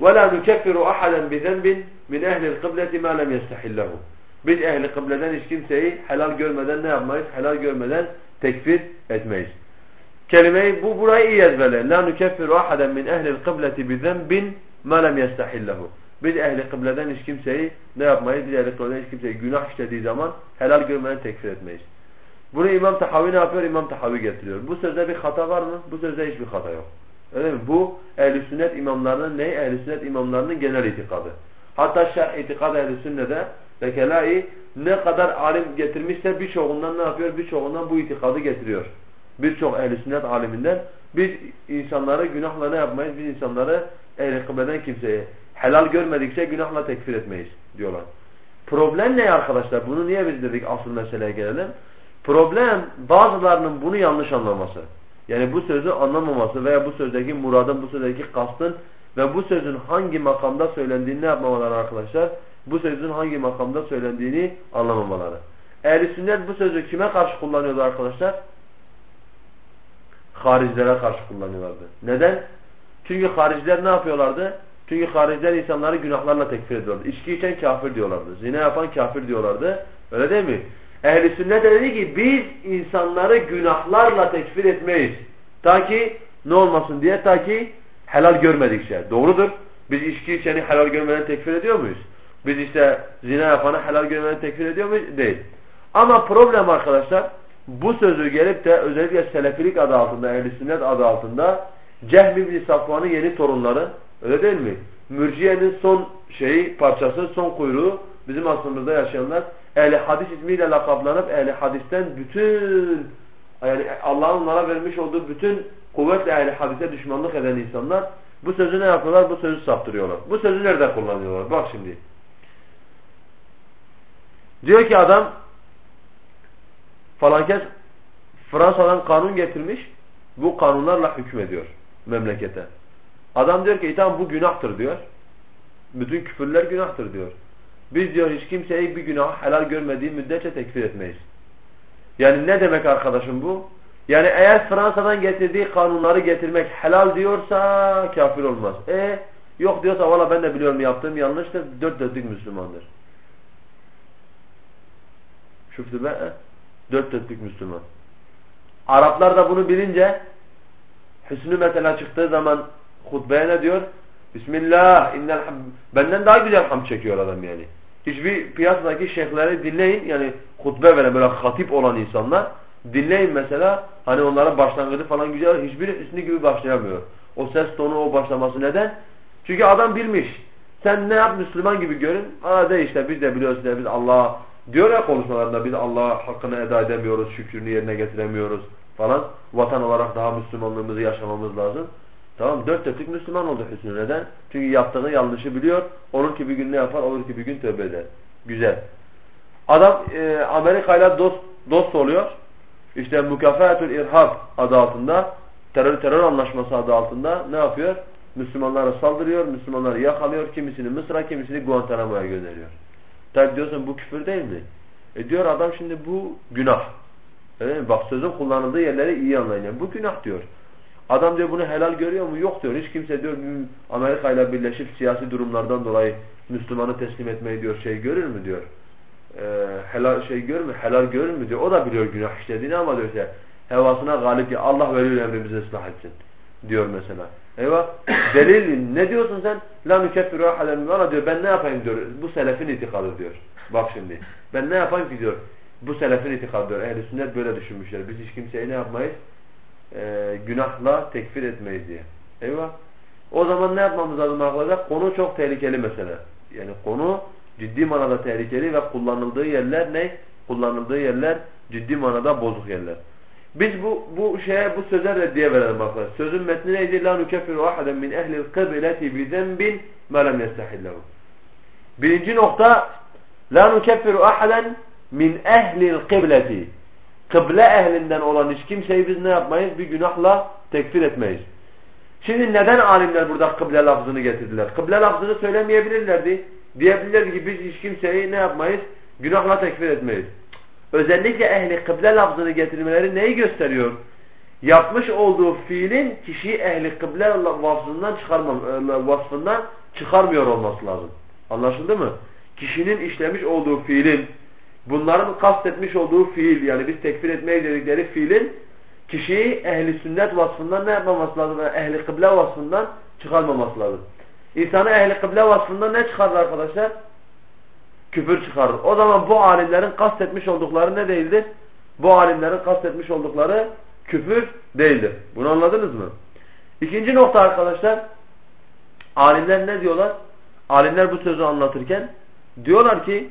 وَلَا نُكَفِّرُ أَحَدًا بِذَنْبٍ مِنْ اَهْلِ الْقِبْلَةِ مَا لَمْ يَسْتَحِلَّهُ Biz ehli kıbleden hiç kimseyi helal görmeden ne yapmayız? Helal görmeden tekfir etmeyiz. kelimeyi bu burayı iyi ezberleyin. La nukeffiru ahaden min ehlil kıbleti bi zenbin ma lem yestahillehu. Biz ehli kıbleden hiç kimseyi ne yapmayız? Biz ehli kıbleden hiç kimseyi günah işlediği zaman helal görmeden tekfir etmeyiz. Bunu İmam Tahavi ne yapıyor? İmam Tahavi getiriyor. Bu sözde bir hata var mı? Bu sözde hiçbir hata yok. Öyle mi? Bu ehli sünnet imamlarının neyi? Ehli sünnet imamlarının genel itikadı. Hatta şerh itikad ehli sünnede Bekelai ne kadar alim getirmişse birçoğundan ne yapıyor? Birçoğundan bu itikadı getiriyor. Birçok ehl sünnet aliminden biz insanları günahla ne yapmayız? Biz insanları ehl-i kıbleden kimseye helal görmedikçe günahla tekfir etmeyiz diyorlar. Problem ne arkadaşlar? Bunu niye biz dedik asıl meseleye gelelim? Problem bazılarının bunu yanlış anlaması. Yani bu sözü anlamaması veya bu sözdeki muradın, bu sözdeki kastın ve bu sözün hangi makamda söylendiğini yapmamaları arkadaşlar? Bu sözün hangi makamda söylendiğini anlamamaları. Ehl-i sünnet bu sözü kime karşı kullanıyordu arkadaşlar? Haricilere karşı kullanıyorlardı. Neden? Çünkü hariciler ne yapıyorlardı? Çünkü hariciler insanları günahlarla tekfir ediyorlardı. İçki içen kafir diyorlardı. Zina yapan kafir diyorlardı. Öyle değil mi? Ehli sünnet de dedi ki biz insanları günahlarla tekfir etmeyiz. Ta ki ne olmasın diye ta ki helal görmedikçe. Doğrudur. Biz içki içeni helal görmeden tekfir ediyor muyuz? Biz işte zina yapanı helal görmeden tekfir ediyor muyuz? Değil. Ama problem arkadaşlar bu sözü gelip de özellikle Selefilik adı altında, ehl Sünnet adı altında Cehm İbni Safvan'ın yeni torunları öyle değil mi? Mürciye'nin son şeyi parçası, son kuyruğu bizim aslımızda yaşayanlar ehli hadis ismiyle lakaplanıp ehli hadisten bütün yani Allah'ın onlara vermiş olduğu bütün kuvvetle ehli hadise düşmanlık eden insanlar bu sözü ne yapıyorlar? Bu sözü saptırıyorlar. Bu sözü nerede kullanıyorlar? Bak şimdi. Diyor ki adam falan kes Fransa'dan kanun getirmiş. Bu kanunlarla hükmediyor memlekete. Adam diyor ki tamam bu günahtır diyor. Bütün küfürler günahtır diyor. Biz diyor hiç kimseyi bir günah helal görmediği müddetçe tekfir etmeyiz. Yani ne demek arkadaşım bu? Yani eğer Fransa'dan getirdiği kanunları getirmek helal diyorsa kafir olmaz. E yok diyorsa valla ben de biliyorum yaptığım yanlıştır. Dört dörtlük Müslümandır. Şüftü be. Dört dörtlük Müslüman. Araplar da bunu bilince Hüsnü mesela çıktığı zaman hutbeye ne diyor? Bismillah, innel benden daha güzel ham çekiyor adam yani. Hiçbir piyasadaki şeyhleri dinleyin yani hutbe veren böyle hatip olan insanlar dinleyin mesela hani onlara başlangıcı falan güzel hiçbir üstünü gibi başlayamıyor. O ses tonu o başlaması neden? Çünkü adam bilmiş. Sen ne yap Müslüman gibi görün. Aa de işte biz de biliyoruz de biz Allah diyor ya konuşmalarında biz Allah hakkını eda edemiyoruz, şükrünü yerine getiremiyoruz falan. Vatan olarak daha Müslümanlığımızı yaşamamız lazım. Tamam dört dörtlük Müslüman oldu Hüsnü neden? Çünkü yaptığını yanlışı biliyor. Olur ki bir gün ne yapar? Olur ki bir gün tövbe eder. Güzel. Adam e, Amerika ile dost, dost oluyor. İşte Mukafaetül İrhab adı altında terör terör anlaşması adı altında ne yapıyor? Müslümanlara saldırıyor, Müslümanları yakalıyor, kimisini Mısır'a, kimisini Guantanamo'ya gönderiyor. Tabi diyorsun bu küfür değil mi? E diyor adam şimdi bu günah. Evet, bak sözün kullanıldığı yerleri iyi. Yani bu günah diyor. Adam diyor bunu helal görüyor mu? Yok diyor. Hiç kimse diyor Amerika ile birleşip siyasi durumlardan dolayı Müslümanı teslim etmeyi diyor şey görür mü diyor. Ee, helal şey görür mü? Helal görür mü diyor. O da biliyor günah işlediğini ama diyor işte hevasına galip ya Allah veriyor emrimizi ıslah etsin diyor mesela. Eyvah. Delil ne diyorsun sen? La nükeffiru ahaden valla diyor ben ne yapayım diyor. Bu selefin itikadı diyor. Bak şimdi. Ben ne yapayım ki diyor. Bu selefin itikadı diyor. Ehl-i sünnet böyle düşünmüşler. Biz hiç kimseyi ne yapmayız? e, günahla tekfir etmeyiz diye. Eyvah. O zaman ne yapmamız lazım arkadaşlar? Konu çok tehlikeli mesele. Yani konu ciddi manada tehlikeli ve kullanıldığı yerler ne? Kullanıldığı yerler ciddi manada bozuk yerler. Biz bu bu şeye bu söze reddiye verelim arkadaşlar. Sözün metni neydi? La nukeffiru ahaden min ehlil kıbleti bi zenbin ma lem yestahillahu. Birinci nokta La nukeffiru ahaden min ehlil kıbleti kıble ehlinden olan hiç kimseyi biz ne yapmayız? Bir günahla tekfir etmeyiz. Şimdi neden alimler burada kıble lafzını getirdiler? Kıble lafzını söylemeyebilirlerdi. Diyebilirlerdi ki biz hiç kimseyi ne yapmayız? Günahla tekfir etmeyiz. Özellikle ehli kıble lafzını getirmeleri neyi gösteriyor? Yapmış olduğu fiilin kişiyi ehli kıble vasfından, e, vasfından çıkarmıyor olması lazım. Anlaşıldı mı? Kişinin işlemiş olduğu fiilin bunların kastetmiş olduğu fiil yani biz tekfir etmeye dedikleri fiilin kişiyi ehli sünnet vasfından ne yapmaması lazım? Yani ehli kıble vasfından çıkarmaması lazım. İnsanı ehli kıble vasfından ne çıkarır arkadaşlar? Küfür çıkarır. O zaman bu alimlerin kastetmiş oldukları ne değildir? Bu alimlerin kastetmiş oldukları küfür değildir. Bunu anladınız mı? İkinci nokta arkadaşlar alimler ne diyorlar? Alimler bu sözü anlatırken diyorlar ki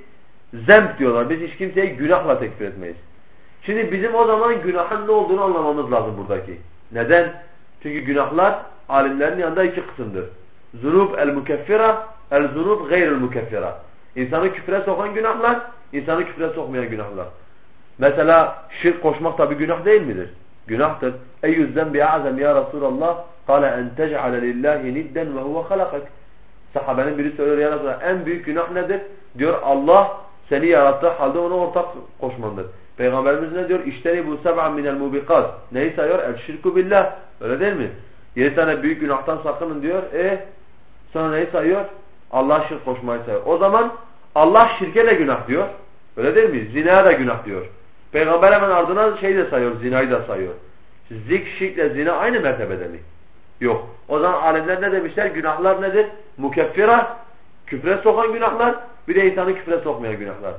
Zemp diyorlar. Biz hiç kimseyi günahla tekfir etmeyiz. Şimdi bizim o zaman günahın ne olduğunu anlamamız lazım buradaki. Neden? Çünkü günahlar alimlerin yanında iki kısımdır. Zunub el-mukeffira, el-zunub gayril-mukeffira. İnsanı küfre sokan günahlar, insanı küfre sokmayan günahlar. Mesela şirk koşmak tabi günah değil midir? Günahtır. Eyyüzden bi'azem ya Resulallah kâle en tec'ale lillahi nidden ve huve halakak. Sahabenin biri söylüyor ya Resulallah en büyük günah nedir? Diyor Allah seni yarattığı halde ona ortak koşmandır. Peygamberimiz ne diyor? İşteni bu seb'an minel mubikat. Neyi sayıyor? El şirku billah. Öyle değil mi? Yedi tane büyük günahtan sakının diyor. E sonra neyi sayıyor? Allah şirk koşmayı sayıyor. O zaman Allah şirke de günah diyor. Öyle değil mi? Zinaya da günah diyor. Peygamber hemen ardına şey de sayıyor, zinayı da sayıyor. Zik, şirkle zina aynı mertebede mi? Yok. O zaman alimler ne demişler? Günahlar nedir? Mukeffira, küfre sokan günahlar, bir de insanı küfre sokmayan günahlar.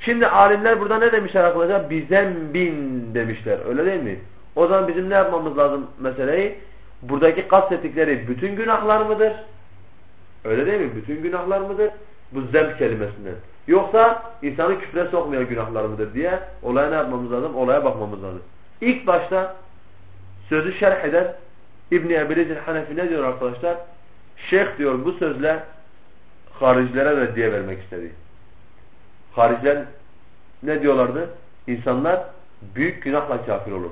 Şimdi alimler burada ne demişler arkadaşlar? Bizden bin demişler. Öyle değil mi? O zaman bizim ne yapmamız lazım meseleyi? Buradaki kastettikleri bütün günahlar mıdır? Öyle değil mi? Bütün günahlar mıdır? Bu zemp kelimesinden. Yoksa insanı küfre sokmayan günahlar mıdır diye olaya ne yapmamız lazım? Olaya bakmamız lazım. İlk başta sözü şerh eden İbn-i Ebilizil Hanefi ne diyor arkadaşlar? Şeyh diyor bu sözle haricilere reddiye vermek istedi. Hariciler ne diyorlardı? İnsanlar büyük günahla kafir olur.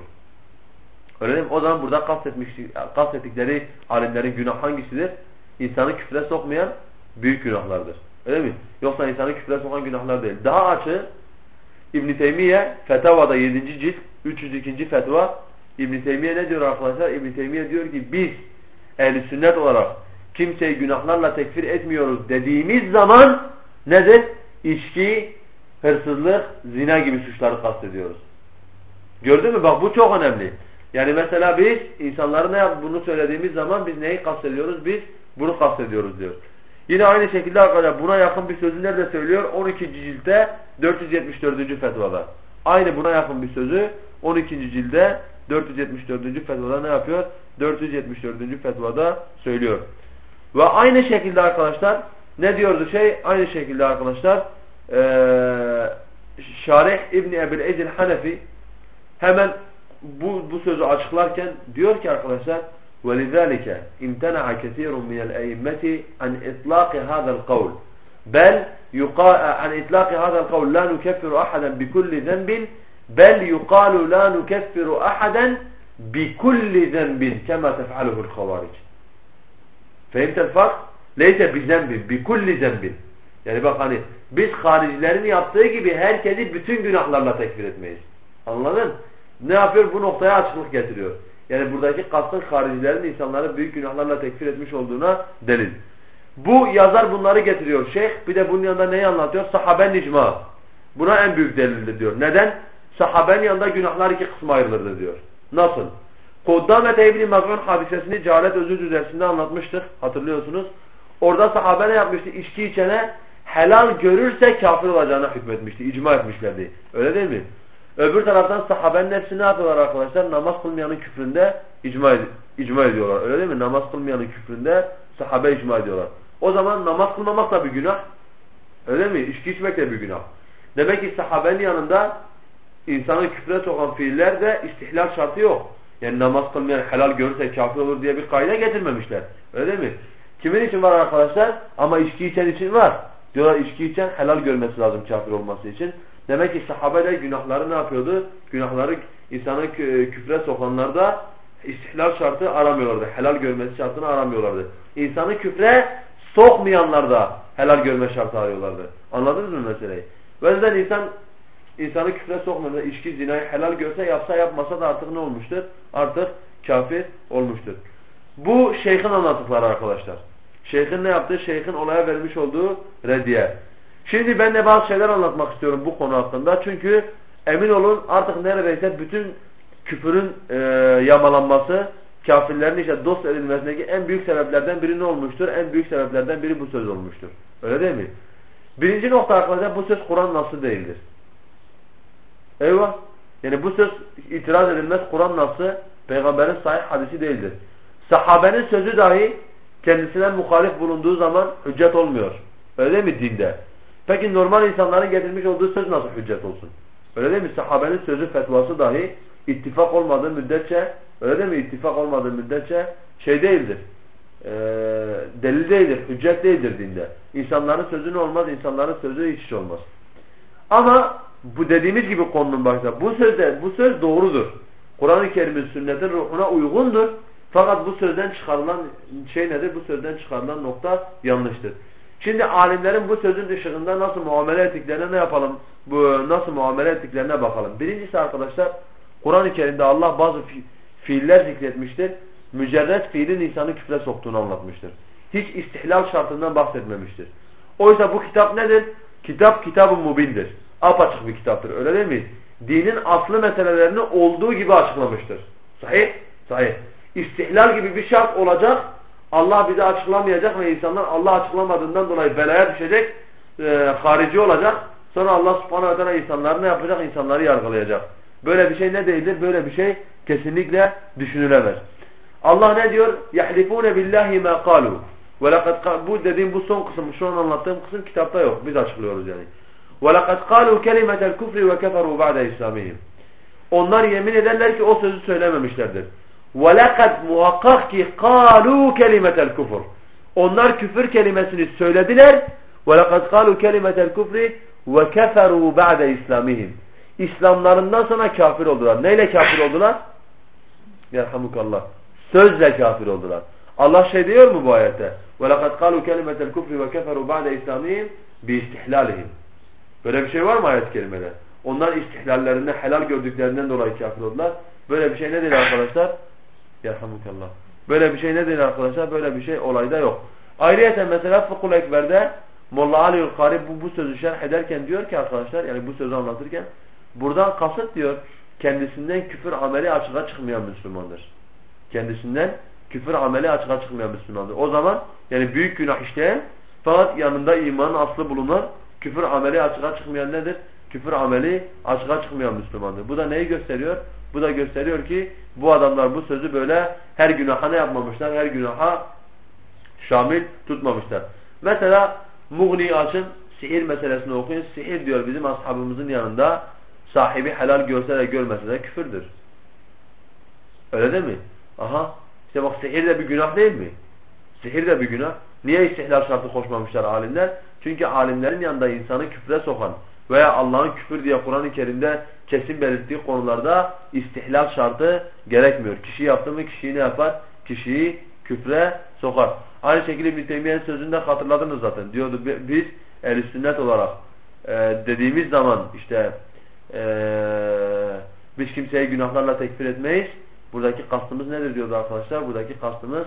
Öyle değil mi? O zaman burada kastettikleri alimlerin günah hangisidir? İnsanı küfre sokmayan büyük günahlardır. Öyle mi? Yoksa insanı küfre sokan günahlar değil. Daha açı İbn Teymiye Fetavada 7. cilt 302. fetva İbn Teymiye ne diyor arkadaşlar? İbn Teymiye diyor ki biz ehli sünnet olarak kimseyi günahlarla tekfir etmiyoruz dediğimiz zaman nedir? İçki, hırsızlık, zina gibi suçları kastediyoruz. Gördün mü? Bak bu çok önemli. Yani mesela biz insanları ne yap bunu söylediğimiz zaman biz neyi kastediyoruz? Biz bunu kastediyoruz diyor. Yine aynı şekilde arkadaşlar buna yakın bir sözü nerede söylüyor? 12. cilde 474. fetvada. Aynı buna yakın bir sözü 12. cilde 474. fetvada ne yapıyor? 474. fetvada söylüyor. Ve aynı şekilde arkadaşlar ne diyordu şey? Aynı şekilde arkadaşlar ee, Şarih İbni Ebil Ezil Hanefi hemen bu, bu sözü açıklarken diyor ki arkadaşlar وَلِذَٰلِكَ اِمْتَنَعَ كَثِيرٌ مِنَ الْاَئِمَّةِ عَنْ اِطْلَاقِ هَذَا الْقَوْلِ بل عن إطلاق هذا القول لا نكفر أحدا بكل ذنب بل يقال لا نكفر أحدا بكل ذنب كما تفعله الخوارج فهمت الفرق؟ ليس بذنب بكل ذنب yani bak hani biz haricilerin yaptığı gibi herkesi bütün günahlarla tekfir etmeyiz. Anladın? Ne yapıyor? Bu noktaya açıklık getiriyor. Yani buradaki kastın haricilerin insanları büyük günahlarla tekfir etmiş olduğuna delil. Bu yazar bunları getiriyor şeyh. Bir de bunun yanında neyi anlatıyor? Sahaben icma. Buna en büyük delildir diyor. Neden? Sahabenin yanında günahlar iki kısma ayrılırdı diyor. Nasıl? Kuddame İbni Maz'un hadisesini cehalet özür dersinde anlatmıştık. Hatırlıyorsunuz. Orada sahabe ne yapmıştı? İçki içene helal görürse kafir olacağına hükmetmişti. İcma etmişlerdi. Öyle değil mi? Öbür taraftan sahabenin hepsi ne yapıyorlar arkadaşlar? Namaz kılmayanın küfründe icma, icma ediyorlar. Öyle değil mi? Namaz kılmayanın küfründe sahabe icma ediyorlar. O zaman namaz kılmamak da bir günah. Öyle mi? İçki içmek de bir günah. Demek ki sahabenin yanında insanı küfre sokan fiillerde istihlal şartı yok. Yani namaz kılmayan helal görürse kafir olur diye bir kayda getirmemişler. Öyle mi? Kimin için var arkadaşlar? Ama içki içen için var. Diyorlar içki içen helal görmesi lazım kafir olması için. Demek ki sahabe de günahları ne yapıyordu? Günahları insanı küfre sokanlarda istihlal şartı aramıyorlardı. Helal görmesi şartını aramıyorlardı. İnsanı küfre sokmayanlar da helal görme şartı arıyorlardı. Anladınız mı meseleyi? Ve yüzden insan insanı küfre sokmadan içki zinayı helal görse yapsa yapmasa da artık ne olmuştur? Artık kafir olmuştur. Bu şeyhin anlattıkları arkadaşlar. Şeyhin ne yaptı? Şeyhin olaya vermiş olduğu reddiye. Şimdi ben de bazı şeyler anlatmak istiyorum bu konu hakkında. Çünkü emin olun artık neredeyse bütün küfürün e, yamalanması, kafirlerin işte dost edilmesindeki en büyük sebeplerden biri ne olmuştur? En büyük sebeplerden biri bu söz olmuştur. Öyle değil mi? Birinci nokta arkadaşlar bu söz Kur'an nasıl değildir. Eyvah. Yani bu söz itiraz edilmez Kur'an nasıl peygamberin sahih hadisi değildir. Sahabenin sözü dahi kendisine muhalif bulunduğu zaman hüccet olmuyor. Öyle mi dinde? Peki normal insanların getirmiş olduğu söz nasıl hüccet olsun? Öyle değil mi? Sahabenin sözü fetvası dahi ittifak olmadığı müddetçe öyle değil mi? İttifak olmadığı müddetçe şey değildir. E, delil değildir. Hüccet değildir dinde. İnsanların sözü ne olmaz? İnsanların sözü hiç iş olmaz. Ama bu dediğimiz gibi konunun başında bu sözde bu söz doğrudur. Kur'an-ı Kerim'in sünnetin ruhuna uygundur. Fakat bu sözden çıkarılan şey nedir? Bu sözden çıkarılan nokta yanlıştır. Şimdi alimlerin bu sözün ışığında nasıl muamele ettiklerine ne yapalım? Bu nasıl muamele ettiklerine bakalım. Birincisi arkadaşlar Kur'an-ı Kerim'de Allah bazı fi fiiller zikretmiştir. mücerret fiilin insanı küfre soktuğunu anlatmıştır. Hiç istihlal şartından bahsetmemiştir. Oysa bu kitap nedir? Kitap kitab-ı mubindir. Apaçık bir kitaptır. Öyle değil mi? Dinin aslı meselelerini olduğu gibi açıklamıştır. Sahih? Sahih. İstihlal gibi bir şart olacak. Allah bize açıklamayacak ve insanlar Allah açıklamadığından dolayı belaya düşecek, e, harici olacak. Sonra Allah subhanahu ve teala insanları ne yapacak? İnsanları yargılayacak. Böyle bir şey ne değildir? Böyle bir şey kesinlikle düşünülemez. Allah ne diyor? يَحْلِفُونَ بِاللّٰهِ مَا قَالُوا وَلَقَدْ Bu dediğim bu son kısım, şu an anlattığım kısım kitapta yok. Biz açıklıyoruz yani. وَلَقَدْ قَالُوا كَلِمَةَ الْكُفْرِ وَكَفَرُوا بَعْدَ İslamihim. Onlar yemin ederler ki o sözü söylememişlerdir. وَلَقَدْ muhakkak ki قَالُوا كَلِمَةَ الْكُفْرِ Onlar küfür kelimesini söylediler. وَلَقَدْ قَالُوا كَلِمَةَ الْكُفْرِ وَكَفَرُوا بَعْدَ İslamihim. İslamlarından sonra kafir oldular. Neyle kafir oldular? Yerhamukallah. Sözle kafir oldular. Allah şey diyor mu bu ayette? وَلَقَدْ قَالُوا كَلِمَةَ الْكُفْرِ وَكَفَرُوا بَعْدَ إِسْلَامِهِمْ بِاِسْتِحْلَالِهِمْ Böyle bir şey var mı ayet kerimede? Onlar istihlallerinde helal gördüklerinden dolayı kafir oldular. Böyle bir şey ne değil arkadaşlar? Yerhamukallah. Böyle bir şey ne değil arkadaşlar? Böyle bir şey olayda yok. Ayrıyeten mesela Fıkhul Ekber'de Molla Ali Yulkari bu, bu sözü şerh ederken diyor ki arkadaşlar yani bu sözü anlatırken buradan kasıt diyor kendisinden küfür ameli açığa çıkmayan Müslümandır. Kendisinden küfür ameli açığa çıkmayan Müslümandır. O zaman yani büyük günah işleyen fakat yanında imanın aslı bulunan küfür ameli açığa çıkmayan nedir? Küfür ameli açığa çıkmayan Müslümandır. Bu da neyi gösteriyor? Bu da gösteriyor ki bu adamlar bu sözü böyle her günaha ne yapmamışlar? Her günaha şamil tutmamışlar. Mesela Mughni açın sihir meselesini okuyun. Sihir diyor bizim ashabımızın yanında sahibi helal görse de görmese de küfürdür. Öyle değil mi? Aha. İşte bak sihir de bir günah değil mi? Sihir de bir günah. Niye istihlal şartı koşmamışlar alimler? Çünkü alimlerin yanında insanı küfre sokan veya Allah'ın küfür diye Kur'an-ı Kerim'de kesin belirttiği konularda istihlal şartı gerekmiyor. Kişi yaptı mı kişiyi ne yapar? Kişiyi küfre sokar. Aynı şekilde İbn Teymiye'nin sözünde hatırladınız zaten. Diyordu biz ehl sünnet olarak e, dediğimiz zaman işte e, biz kimseyi günahlarla tekfir etmeyiz. Buradaki kastımız nedir diyordu arkadaşlar? Buradaki kastımız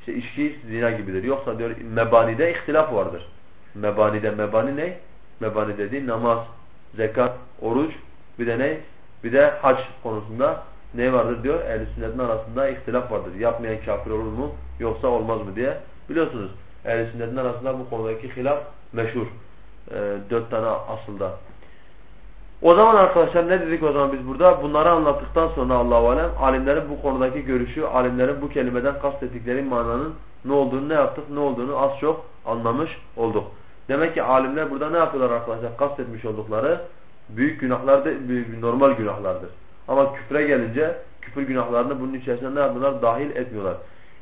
işte içki, zina gibidir. Yoksa diyor mebanide ihtilaf vardır. Mebanide, mebani ne? Mebani dediği namaz, zekat, oruç, bir de ne? Bir de hac konusunda ne vardır diyor? Ehl-i sünnetin arasında ihtilaf vardır. Yapmayan kafir olur mu? Yoksa olmaz mı diye. Biliyorsunuz ehl-i sünnetin arasında bu konudaki hilaf meşhur. E, dört tane asılda. O zaman arkadaşlar ne dedik o zaman biz burada? Bunları anlattıktan sonra Allah-u Alem alimlerin bu konudaki görüşü, alimlerin bu kelimeden kastettikleri mananın ne olduğunu ne yaptık, ne olduğunu az çok anlamış olduk. Demek ki alimler burada ne yapıyorlar arkadaşlar? Kastetmiş oldukları büyük günahlar da normal günahlardır. Ama küfre gelince küfür günahlarını bunun içerisinde ne yapıyorlar? Dahil etmiyorlar.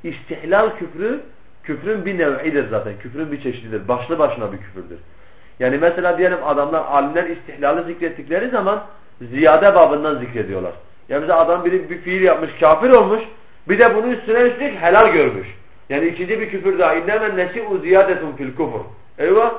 İstihlal küfrü küfrün bir nev'idir zaten. Küfrün bir çeşididir. Başlı başına bir küfürdür. Yani mesela diyelim adamlar alimler istihlali zikrettikleri zaman ziyade babından zikrediyorlar. Yani mesela adam biri bir fiil yapmış kafir olmuş bir de bunun üstüne üstlük helal görmüş. Yani ikinci bir küfür daha. İnnemen nesi'u ziyadetun fil kufur. Eyvah.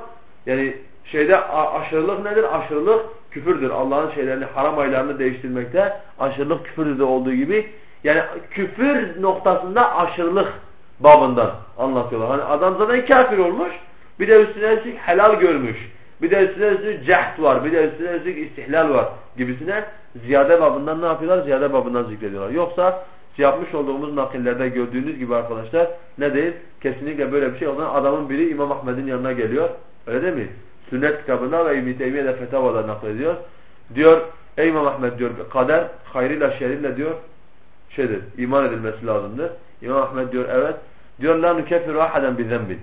Yani şeyde aşırılık nedir? Aşırılık küfürdür. Allah'ın şeylerini, haram aylarını değiştirmekte aşırılık küfürdür de olduğu gibi. Yani küfür noktasında aşırılık babından anlatıyorlar. Hani adam zaten kafir olmuş. Bir de üstüne üstlük helal görmüş. Bir de üstüne üstlük cehd var. Bir de üstüne üstlük istihlal var gibisine ziyade babından ne yapıyorlar? Ziyade babından zikrediyorlar. Yoksa yapmış olduğumuz nakillerde gördüğünüz gibi arkadaşlar ne değil? Kesinlikle böyle bir şey olan adamın biri İmam Ahmed'in yanına geliyor. Öyle değil mi? Sünnet kitabında ve İbn-i Teymiye'de fetavada naklediyor. Diyor ey İmam Ahmed diyor kader hayrıyla şerriyle diyor şeydir iman edilmesi lazımdır. İmam Ahmed diyor evet. Diyor la nukeffiru ahaden bi zembin.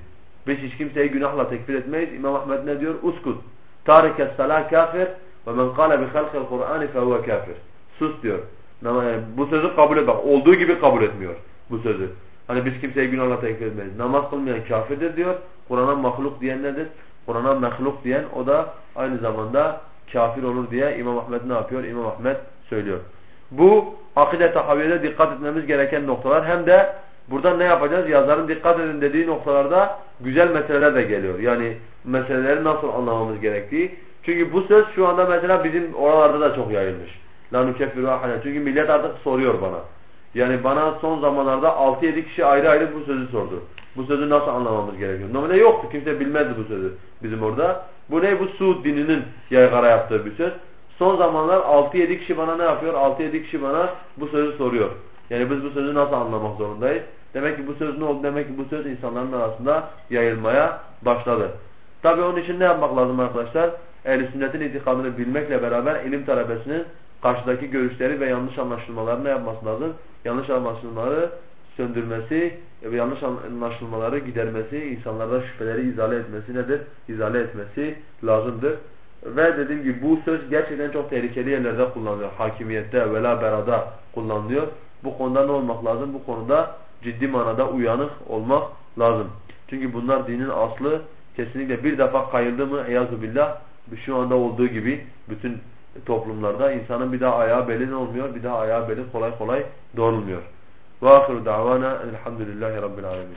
Biz hiç kimseyi günahla tekfir etmeyiz. İmam Ahmed ne diyor? Uskut. Tarikes salah kafir ve men kâle bi halkil Kur'an fehuve kafir. Sus diyor. Bu sözü kabul et. Bak olduğu gibi kabul etmiyor bu sözü. Hani biz kimseyi günahla tekfir etmeyiz. Namaz kılmayan kafirdir diyor. Kur'an'a mahluk diyen nedir? Kur'an'a mahluk diyen o da aynı zamanda kafir olur diye İmam Ahmed ne yapıyor? İmam Ahmed söylüyor. Bu akide tahaviyede dikkat etmemiz gereken noktalar. Hem de burada ne yapacağız? Yazarın dikkat edin dediği noktalarda güzel meseleler de geliyor. Yani meseleleri nasıl anlamamız gerektiği. Çünkü bu söz şu anda mesela bizim oralarda da çok yayılmış. La nukeffiru ahane. Çünkü millet artık soruyor bana. Yani bana son zamanlarda 6-7 kişi ayrı ayrı bu sözü sordu. Bu sözü nasıl anlamamız gerekiyor? Normalde yoktu. Kimse bilmezdi bu sözü bizim orada. Bu ne? Bu Suud dininin yaygara yaptığı bir söz. Son zamanlar 6-7 kişi bana ne yapıyor? 6-7 kişi bana bu sözü soruyor. Yani biz bu sözü nasıl anlamak zorundayız? Demek ki bu söz ne oldu? Demek ki bu söz insanların arasında yayılmaya başladı. Tabi onun için ne yapmak lazım arkadaşlar? Ehl-i sünnetin itikadını bilmekle beraber ilim talebesinin karşıdaki görüşleri ve yanlış anlaşılmaları ne yapması lazım? Yanlış anlaşılmaları söndürmesi ve yanlış anlaşılmaları gidermesi, insanlarda şüpheleri izale etmesi nedir? İzale etmesi lazımdır. Ve dediğim gibi bu söz gerçekten çok tehlikeli yerlerde kullanılıyor. Hakimiyette, vela berada kullanılıyor. Bu konuda ne olmak lazım? Bu konuda ciddi manada uyanık olmak lazım. Çünkü bunlar dinin aslı kesinlikle bir defa kayıldı mı eyazu billah şu anda olduğu gibi bütün toplumlarda insanın bir daha ayağı belin olmuyor, bir daha ayağı beli kolay kolay doğrulmuyor. Ve ahiru davana elhamdülillahi rabbil alemin.